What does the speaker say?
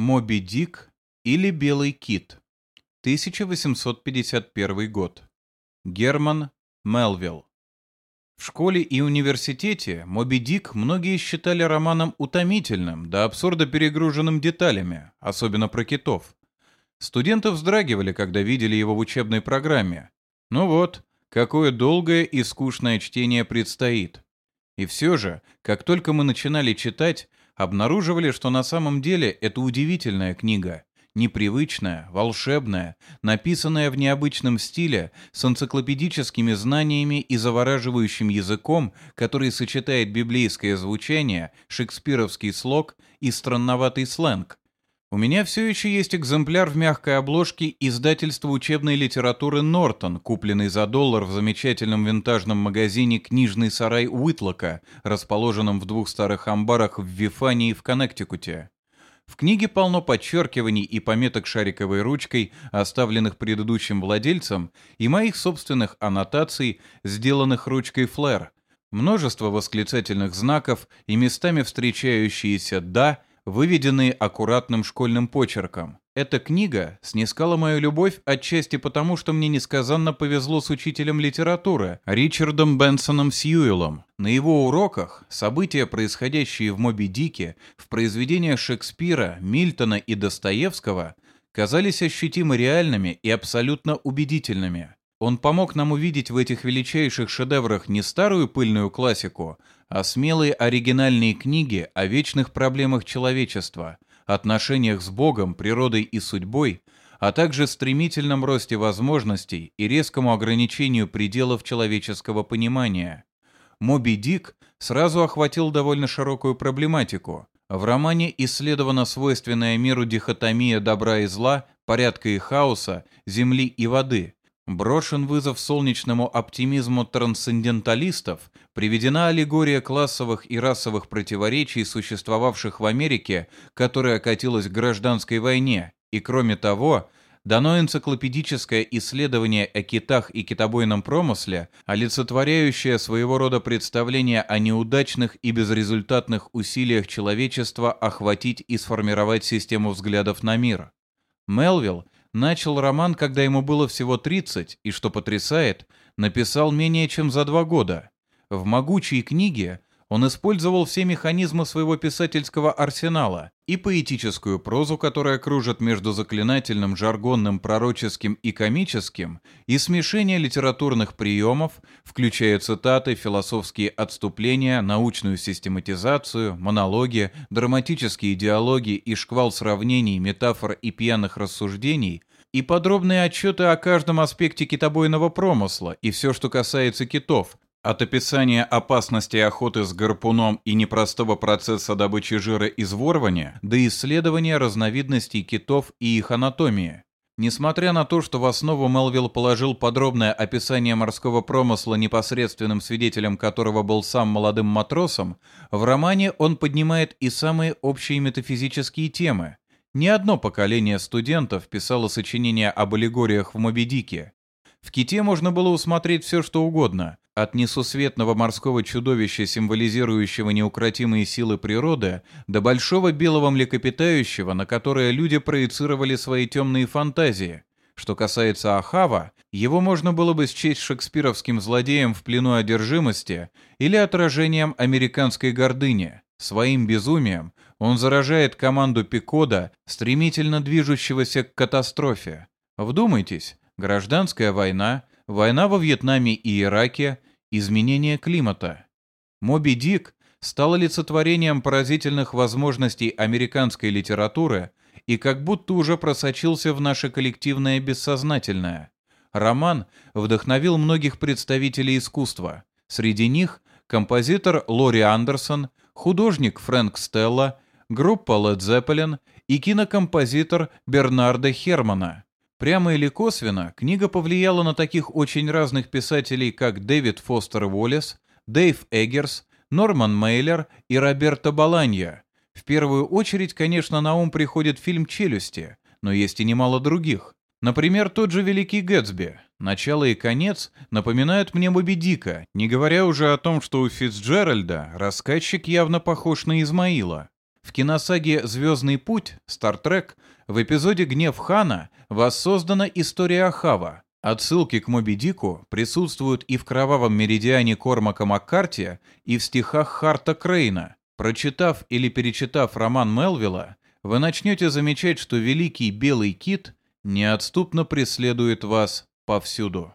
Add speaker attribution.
Speaker 1: Моби Дик или Белый кит. 1851 год. Герман Мелвилл. В школе и университете «Моби Дик» многие считали романом утомительным, до абсурда перегруженным деталями, особенно про китов. Студенты вздрагивали, когда видели его в учебной программе. Ну вот, какое долгое и скучное чтение предстоит. И все же, как только мы начинали читать, обнаруживали, что на самом деле это удивительная книга, непривычная, волшебная, написанная в необычном стиле, с энциклопедическими знаниями и завораживающим языком, который сочетает библейское звучание, шекспировский слог и странноватый сленг, у меня все еще есть экземпляр в мягкой обложке издательства учебной литературы «Нортон», купленный за доллар в замечательном винтажном магазине «Книжный сарай Уитлока», расположенном в двух старых амбарах в Вифании в Коннектикуте. В книге полно подчеркиваний и пометок шариковой ручкой, оставленных предыдущим владельцем, и моих собственных аннотаций, сделанных ручкой Флэр. Множество восклицательных знаков и местами встречающиеся «да», выведенные аккуратным школьным почерком. Эта книга снискала мою любовь отчасти потому, что мне несказанно повезло с учителем литературы Ричардом Бенсоном Сьюэлом. На его уроках события, происходящие в «Моби Дике», в произведениях Шекспира, Мильтона и Достоевского, казались ощутимо реальными и абсолютно убедительными. Он помог нам увидеть в этих величайших шедеврах не старую пыльную классику, а смелые оригинальные книги о вечных проблемах человечества, отношениях с Богом, природой и судьбой, а также стремительном росте возможностей и резкому ограничению пределов человеческого понимания. Моби Дик сразу охватил довольно широкую проблематику. В романе исследована свойственная миру дихотомия добра и зла, порядка и хаоса, земли и воды – Брошен вызов солнечному оптимизму трансценденталистов, приведена аллегория классовых и расовых противоречий, существовавших в Америке, которая окатилась к гражданской войне, и кроме того, дано энциклопедическое исследование о китах и китобойном промысле, олицетворяющее своего рода представление о неудачных и безрезультатных усилиях человечества охватить и сформировать систему взглядов на мир. Мелвилл начал роман, когда ему было всего 30, и, что потрясает, написал менее чем за два года. В могучей книге он использовал все механизмы своего писательского арсенала и поэтическую прозу, которая кружит между заклинательным, жаргонным, пророческим и комическим, и смешение литературных приемов, включая цитаты, философские отступления, научную систематизацию, монологи, драматические диалоги и шквал сравнений, метафор и пьяных рассуждений, и подробные отчеты о каждом аспекте китобойного промысла и все, что касается китов, от описания опасности охоты с гарпуном и непростого процесса добычи жира из ворвания до исследования разновидностей китов и их анатомии. Несмотря на то, что в основу Мелвилл положил подробное описание морского промысла, непосредственным свидетелем которого был сам молодым матросом, в романе он поднимает и самые общие метафизические темы. Ни одно поколение студентов писало сочинения об аллегориях в Моби Дике. В ките можно было усмотреть все, что угодно, от несусветного морского чудовища, символизирующего неукротимые силы природы, до большого белого млекопитающего, на которое люди проецировали свои темные фантазии. Что касается Ахава, его можно было бы счесть шекспировским злодеем в плену одержимости или отражением американской гордыни. Своим безумием он заражает команду Пикода, стремительно движущегося к катастрофе. Вдумайтесь, гражданская война, война во Вьетнаме и Ираке, Изменение климата. Моби Дик стал олицетворением поразительных возможностей американской литературы и как будто уже просочился в наше коллективное бессознательное. Роман вдохновил многих представителей искусства. Среди них композитор Лори Андерсон, художник Фрэнк Стелла, группа Led Zeppelin и кинокомпозитор Бернардо Хермана – Прямо или косвенно, книга повлияла на таких очень разных писателей, как Дэвид Фостер Уоллес, Дэйв Эггерс, Норман Мейлер и Роберто Баланья. В первую очередь, конечно, на ум приходит фильм «Челюсти», но есть и немало других. Например, тот же «Великий Гэтсби». Начало и конец напоминают мне Моби Дика, не говоря уже о том, что у Фицджеральда рассказчик явно похож на Измаила. В киносаге «Звездный путь» Trek в эпизоде «Гнев Хана» воссоздана история Ахава. Отсылки к Моби Дику присутствуют и в «Кровавом меридиане» Кормака Маккарти, и в стихах Харта Крейна. Прочитав или перечитав роман Мелвилла, вы начнете замечать, что великий белый кит неотступно преследует вас повсюду.